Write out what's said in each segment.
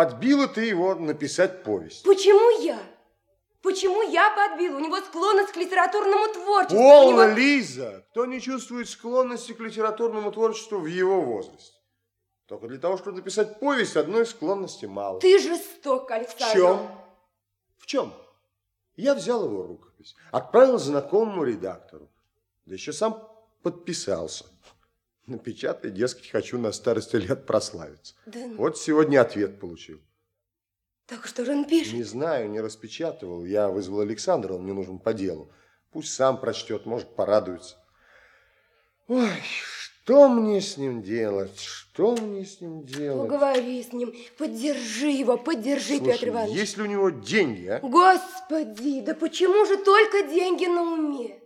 Подбила ты его написать повесть. Почему я? Почему я подбила? У него склонность к литературному творчеству. Полно, него... Лиза! Кто не чувствует склонности к литературному творчеству в его возрасте? Только для того, чтобы написать повесть, одной склонности мало. Ты жесток, Александр. В чем? В чем? Я взял его рукопись, отправил знакомому редактору, да еще сам подписался. Напечатай, дескать, хочу на старости лет прославиться. Да ну. Вот сегодня ответ получил. Так что же он пишет? Не знаю, не распечатывал. Я вызвал Александра, он мне нужен по делу. Пусть сам прочтет, может, порадуется. Ой, что мне с ним делать? Что мне с ним делать? Поговори с ним, поддержи его, поддержи, Слушай, Петр Иванович. есть ли у него деньги, а? Господи, да почему же только деньги на уме?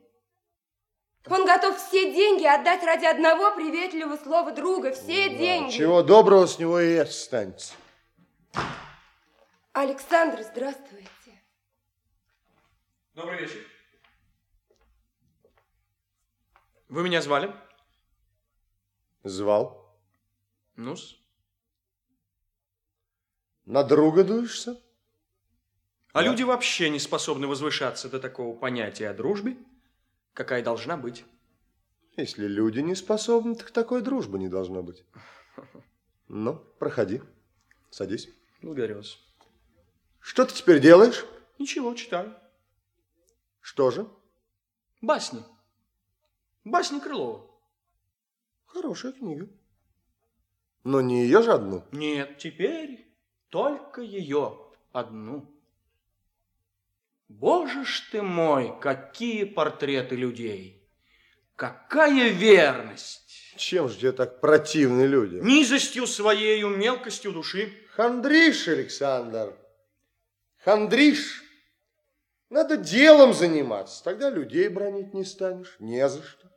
Он готов все деньги отдать ради одного приветливого слова друга. Все Да, деньги. Чего доброго с него и это станется. Александр, здравствуйте. Добрый вечер. Вы меня звали? Звал. Ну-с. На друга дуешься? А люди вообще не способны возвышаться до такого понятия о дружбе, какая должна быть. Если люди не способны, так такой дружбы не должно быть. Ну, проходи. Садись. Благодарю вас. Что ты теперь делаешь? Ничего, читаю. Что же? Басни. Басни Крылова. Хорошая книга. Но не ее же одну. Нет, теперь только ее одну. Боже ж ты мой, какие портреты людей! Какая верность! Чем же тебе так противны люди? Низостью своею, мелкостью души. Хандришь, Александр. Хандришь. Надо делом заниматься. Тогда людей бронить не станешь. Не за что.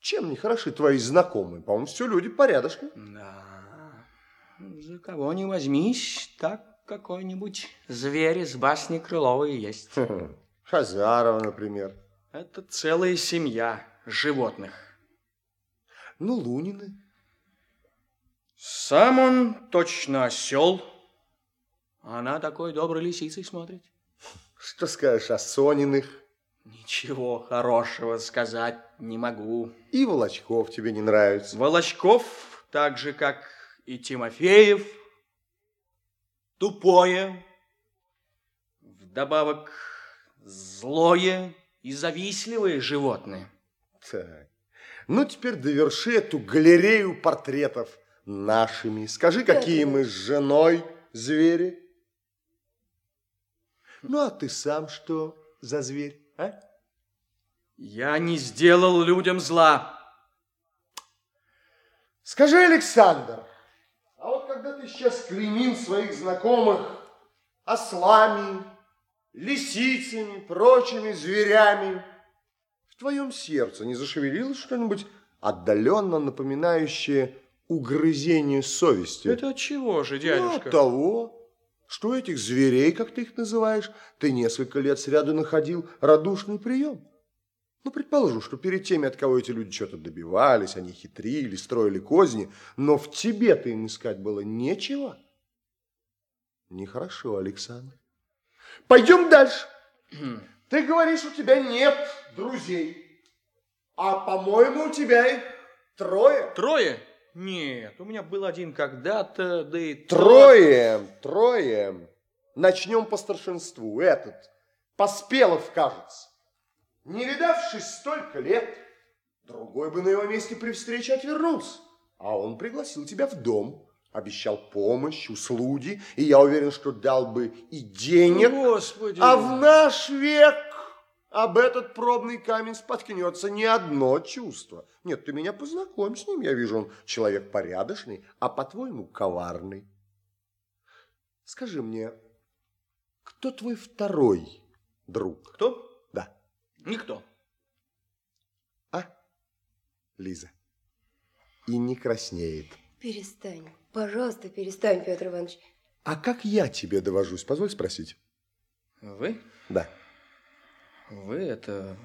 Чем не хороши твои знакомые? По-моему, все люди порядочные. Да, за кого не возьмись, так какой-нибудь зверь из басни Крылова и есть. Хазарова, например. Это целая семья животных. Ну, Лунины. Сам он точно осел. Она такой доброй лисицей смотрит. Что скажешь о Сониных? Ничего хорошего сказать не могу. И Волочков тебе не нравится. Волочков, так же, как и Тимофеев, тупое, вдобавок злое и завистливое животное. Так. Ну, теперь доверши эту галерею портретов нашими. Скажи, какие мы с женой звери. Ну, а ты сам что за зверь, а? Я не сделал людям зла. Скажи, Александр, когда ты сейчас клеймил своих знакомых ослами, лисицами, прочими зверями, в твоем сердце не зашевелилось что-нибудь отдаленно напоминающее угрызение совести? Это от чего же, Ну, дядюшка? от того, что этих зверей, как ты их называешь, ты несколько лет сряду находил радушный прием. Ну, предположу, что перед теми, от кого эти люди что-то добивались, они хитрили, строили козни, но в тебе-то им искать было нечего. Нехорошо, Александр. Пойдем дальше. Ты говоришь, у тебя нет друзей. А, по-моему, у тебя их трое. Трое? Нет, у меня был один когда-то, да и Трое, трое. Начнем по старшинству. Этот, Поспелов, кажется. Не видавшись столько лет, другой бы на его месте при встрече отвернулся. А он пригласил тебя в дом, обещал помощь, услуги, и я уверен, что дал бы и денег. Господи! А в наш век об этот пробный камень споткнется не одно чувство. Нет, ты меня познакомь с ним. Я вижу, он человек порядочный, а по-твоему коварный. Скажи мне, кто твой второй друг? Кто? Никто. А? Лиза. И не краснеет. Перестань, пожалуйста, перестань, Петр Иванович. А как я тебе довожусь? Позволь спросить. Вы? Да. Вы это...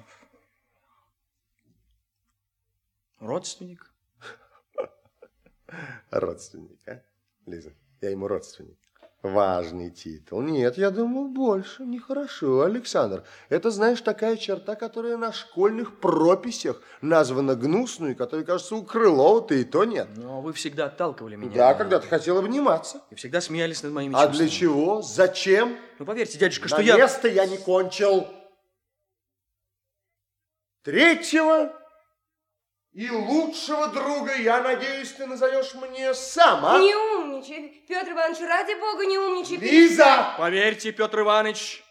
Родственник? Родственник, а? Лиза, Я ему родственник. Важный титул. Нет, я думал, больше. Нехорошо, Александр. Это, знаешь, такая черта, которая на школьных прописях названа гнусную, и которая, кажется, у Крылова-то и то нет. Но вы всегда отталкивали меня. Да, когда ты хотел обниматься. И всегда смеялись над моими А чувствами. для чего? Зачем? Ну, поверьте, дядюшка, что На я... место я не кончил. Третьего и лучшего друга, я надеюсь, ты назовешь мне сам, а? Не умничай, Петр Иванович, ради бога, не умничай. Лиза! Поверьте, Петр Иванович,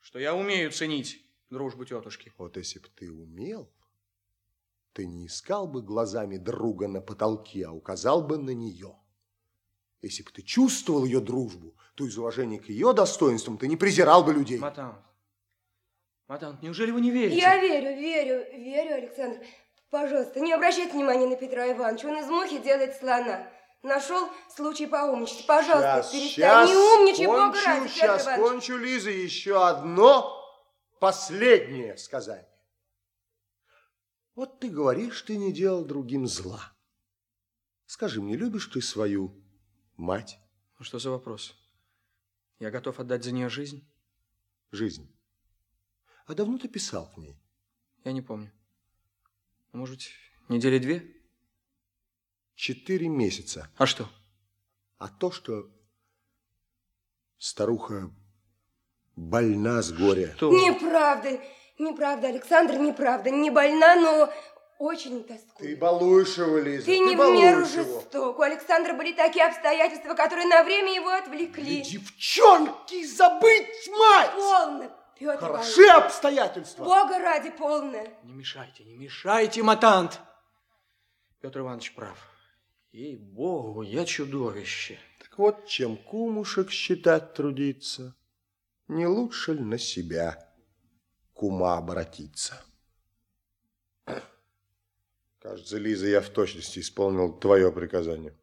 что я умею ценить дружбу тетушки. Вот если б ты умел, ты не искал бы глазами друга на потолке, а указал бы на нее. Если бы ты чувствовал ее дружбу, то из уважения к ее достоинствам ты не презирал бы людей. Матант, Матант, неужели вы не верите? Я верю, верю, верю, Александр. Пожалуйста, не обращайте внимания на Петра Ивановича. Он из мухи делает слона. Нашел случай поумничать. Пожалуйста, Сейчас, перестань. сейчас не умничай, бога кончу, ради, Петр сейчас Иванович. кончу, Лиза, еще одно последнее сказание. Вот ты говоришь, ты не делал другим зла. Скажи мне, любишь ты свою мать, Ну, что за вопрос? Я готов отдать за нее жизнь? жизнь? А давно ты писал к ней? Я не помню. Ну, Может быть, недели две? Четыре месяца. А что? А то, что старуха больна с горя. Что? Неправда, неправда, Александр, неправда. Не больна, но очень Ты тоскует. балуешь его, Лиза. Ты не в меру балуешь его. жесток. У Александра были такие обстоятельства, которые на время его отвлекли. Девчонки, забыть мать! Полно, Петр Хороши Иванович. обстоятельства. Бога ради, полно. Не мешайте, не мешайте, матант. Петр Иванович прав. Ей-богу, я чудовище. Так вот, чем кумушек считать трудиться, не лучше ли на себя кума обратиться? Кажется, Лиза, я в точности исполнил твое приказание.